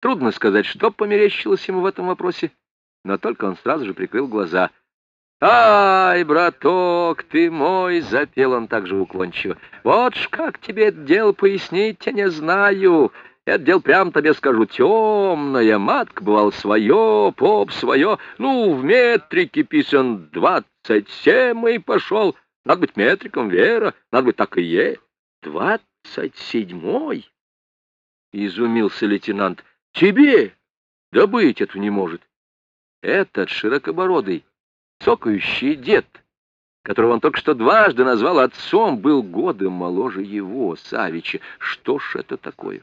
Трудно сказать, что померещилось ему в этом вопросе, но только он сразу же прикрыл глаза. «Ай, браток, ты мой!» — запел он также уклончиво. «Вот ж как тебе это дело пояснить, я не знаю. Это дело прям тебе скажу темное. Матка бывал свое, поп свое. Ну, в метрике писан двадцать семь и пошел. Надо быть метриком, Вера, надо быть так и есть. Двадцать седьмой?» — изумился лейтенант. Тебе? Да быть этого не может. Этот широкобородый, цокающий дед, которого он только что дважды назвал отцом, был годом моложе его, Савича. Что ж это такое?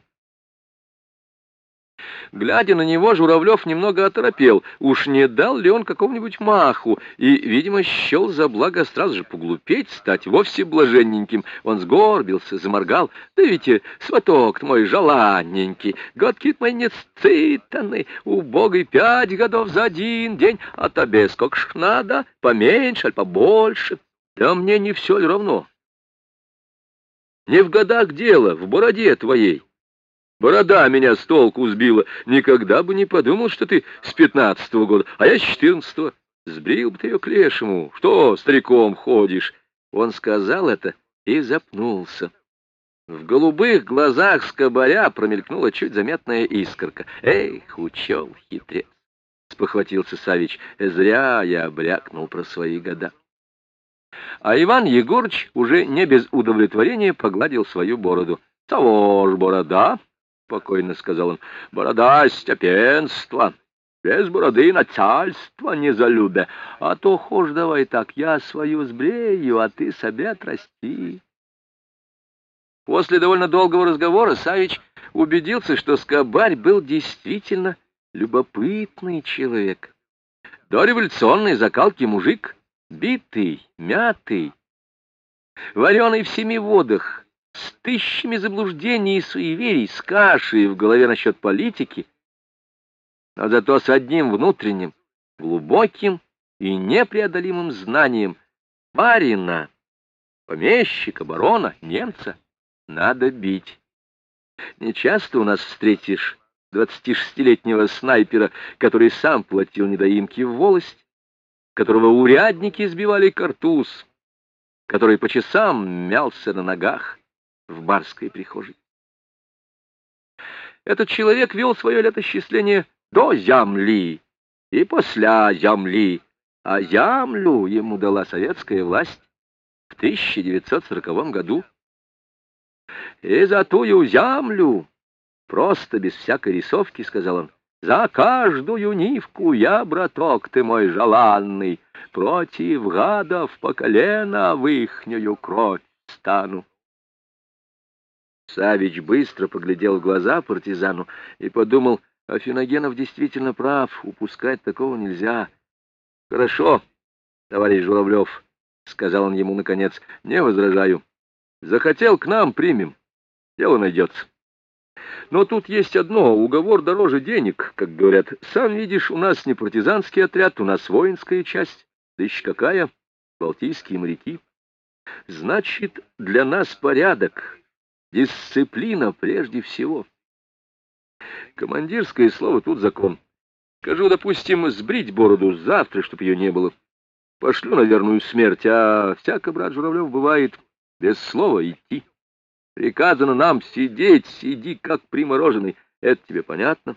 Глядя на него, Журавлев немного оторопел. Уж не дал ли он какому-нибудь маху? И, видимо, счел за благо сразу же поглупеть, стать вовсе блаженненьким. Он сгорбился, заморгал. Да ведь сваток мой желанненький, годки мои не сцитаны, убогой пять годов за один день, а тебе сколько ж надо, поменьше, аль побольше. Да мне не все ли равно. Не в годах дело, в бороде твоей. Борода меня с толку сбила. Никогда бы не подумал, что ты с пятнадцатого года, а я с четырнадцатого. Сбрил бы ты ее к лешему. Что стариком ходишь? Он сказал это и запнулся. В голубых глазах скобаря промелькнула чуть заметная искорка. «Эх, учел, хитрец!» — спохватился Савич. «Зря я брякнул про свои года». А Иван Егорыч уже не без удовлетворения погладил свою бороду. «Того ж борода!» — спокойно сказал он, — борода степенства. Без бороды начальство не залюбя. А то хошь давай так, я свою сбрею, а ты себе отрасти. После довольно долгого разговора Савич убедился, что Скобарь был действительно любопытный человек. До революционной закалки мужик, битый, мятый, вареный в семи водах, тысячами заблуждений и суеверий, с кашей в голове насчет политики, но зато с одним внутренним, глубоким и непреодолимым знанием барина, помещика, барона, немца надо бить. Не часто у нас встретишь двадцатишестилетнего снайпера, который сам платил недоимки в волость, которого урядники сбивали картуз, который по часам мялся на ногах, в барской прихожей. Этот человек вел свое летосчисление до земли и после земли, а землю ему дала советская власть в 1940 году. И за тую землю, просто без всякой рисовки, сказал он, за каждую нивку я, браток ты мой желанный, против гадов по колено в ихнюю кровь стану. Савич быстро поглядел в глаза партизану и подумал, Афиногенов действительно прав, упускать такого нельзя. — Хорошо, товарищ Журавлев, — сказал он ему наконец, — не возражаю. Захотел к нам, примем. Дело найдется. Но тут есть одно, уговор дороже денег, как говорят. Сам видишь, у нас не партизанский отряд, у нас воинская часть. Да еще какая? Балтийские моряки. Значит, для нас порядок, Дисциплина прежде всего. Командирское слово тут закон. Скажу, допустим, сбрить бороду завтра, чтоб ее не было. Пошлю на верную смерть, а всяко, брат Журавлев, бывает без слова идти. Приказано нам сидеть, сиди как примороженный. Это тебе понятно?